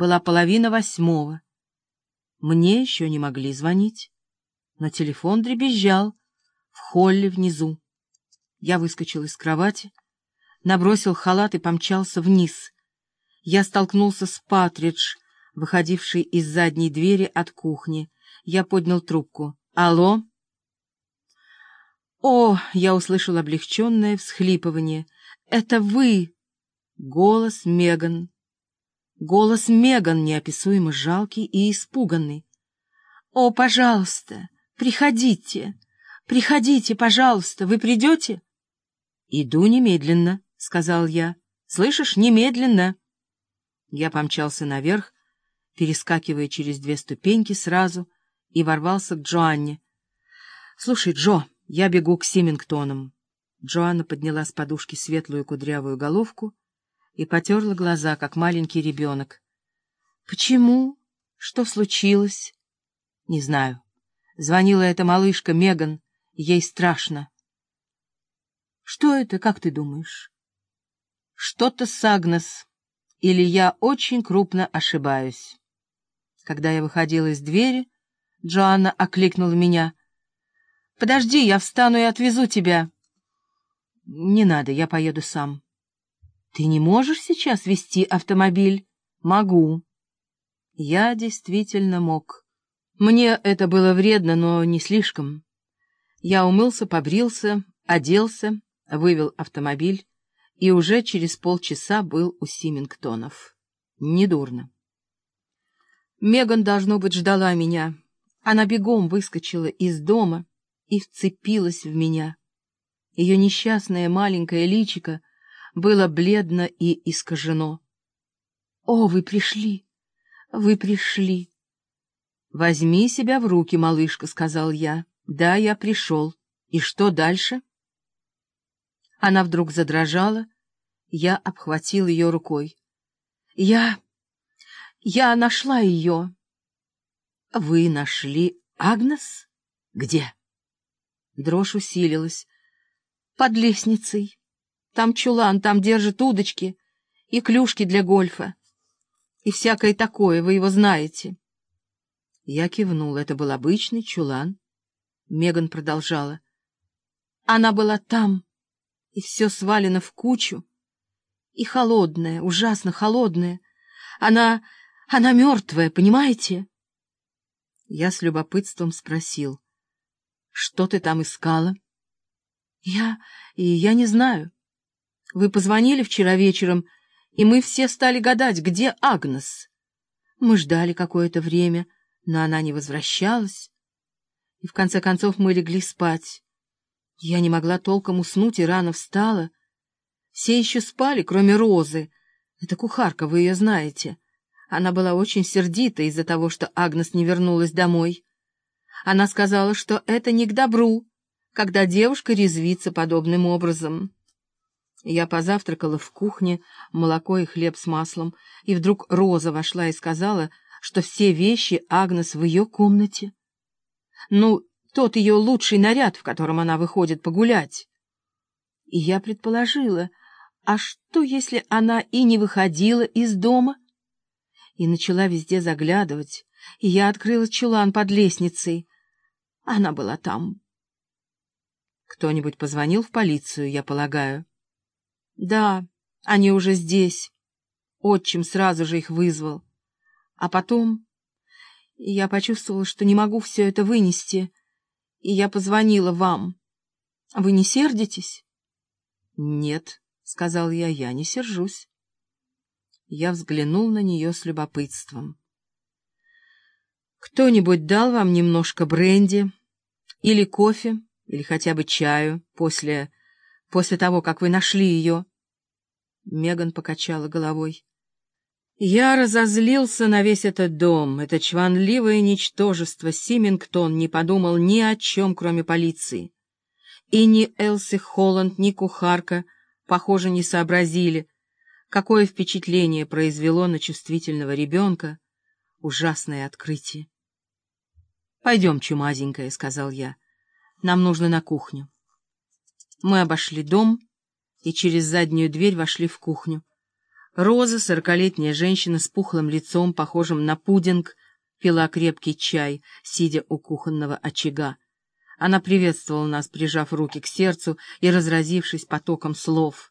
Была половина восьмого. Мне еще не могли звонить, но телефон дребезжал в холле внизу. Я выскочил из кровати, набросил халат и помчался вниз. Я столкнулся с Патридж, выходившей из задней двери от кухни. Я поднял трубку. «Алло?» «О!» — я услышал облегченное всхлипывание. «Это вы!» Голос Меган. Голос Меган неописуемо жалкий и испуганный. «О, пожалуйста, приходите! Приходите, пожалуйста! Вы придете?» «Иду немедленно», — сказал я. «Слышишь, немедленно!» Я помчался наверх, перескакивая через две ступеньки сразу, и ворвался к Джоанне. «Слушай, Джо, я бегу к Симингтонам». Джоанна подняла с подушки светлую кудрявую головку и потерла глаза, как маленький ребенок. «Почему? Что случилось?» «Не знаю. Звонила эта малышка Меган, ей страшно». «Что это, как ты думаешь?» «Что-то с Агнес, или я очень крупно ошибаюсь». Когда я выходила из двери, Джоанна окликнула меня. «Подожди, я встану и отвезу тебя». «Не надо, я поеду сам». «Ты не можешь сейчас вести автомобиль?» «Могу». Я действительно мог. Мне это было вредно, но не слишком. Я умылся, побрился, оделся, вывел автомобиль и уже через полчаса был у Симингтонов. Недурно. Меган, должно быть, ждала меня. Она бегом выскочила из дома и вцепилась в меня. Ее несчастное маленькое личико было бледно и искажено. — О, вы пришли! Вы пришли! — Возьми себя в руки, малышка, — сказал я. — Да, я пришел. И что дальше? Она вдруг задрожала. Я обхватил ее рукой. — Я... Я нашла ее. — Вы нашли Агнес? Где? Дрожь усилилась. — Под лестницей. Там чулан, там держат удочки и клюшки для гольфа. И всякое такое, вы его знаете. Я кивнул. Это был обычный чулан. Меган продолжала. Она была там, и все свалено в кучу. И холодная, ужасно холодная. Она... она мертвая, понимаете? Я с любопытством спросил. — Что ты там искала? — Я... я не знаю. Вы позвонили вчера вечером, и мы все стали гадать, где Агнес. Мы ждали какое-то время, но она не возвращалась. И в конце концов мы легли спать. Я не могла толком уснуть и рано встала. Все еще спали, кроме Розы. Это кухарка, вы ее знаете. Она была очень сердита из-за того, что Агнес не вернулась домой. Она сказала, что это не к добру, когда девушка резвится подобным образом. Я позавтракала в кухне, молоко и хлеб с маслом, и вдруг Роза вошла и сказала, что все вещи Агнес в ее комнате. Ну, тот ее лучший наряд, в котором она выходит погулять. И я предположила, а что, если она и не выходила из дома? И начала везде заглядывать, и я открыла чулан под лестницей. Она была там. Кто-нибудь позвонил в полицию, я полагаю. Да, они уже здесь. Отчим сразу же их вызвал. А потом я почувствовала, что не могу все это вынести, и я позвонила вам. Вы не сердитесь? — Нет, — сказал я, — я не сержусь. Я взглянул на нее с любопытством. — Кто-нибудь дал вам немножко бренди или кофе, или хотя бы чаю после... после того, как вы нашли ее? — Меган покачала головой. Я разозлился на весь этот дом. Это чванливое ничтожество Симингтон не подумал ни о чем, кроме полиции. И ни Элси Холланд, ни кухарка, похоже, не сообразили, какое впечатление произвело на чувствительного ребенка ужасное открытие. — Пойдем, чумазенькая, — сказал я. — Нам нужно на кухню. Мы обошли дом и через заднюю дверь вошли в кухню. Роза, сорокалетняя женщина с пухлым лицом, похожим на пудинг, пила крепкий чай, сидя у кухонного очага. Она приветствовала нас, прижав руки к сердцу и разразившись потоком слов.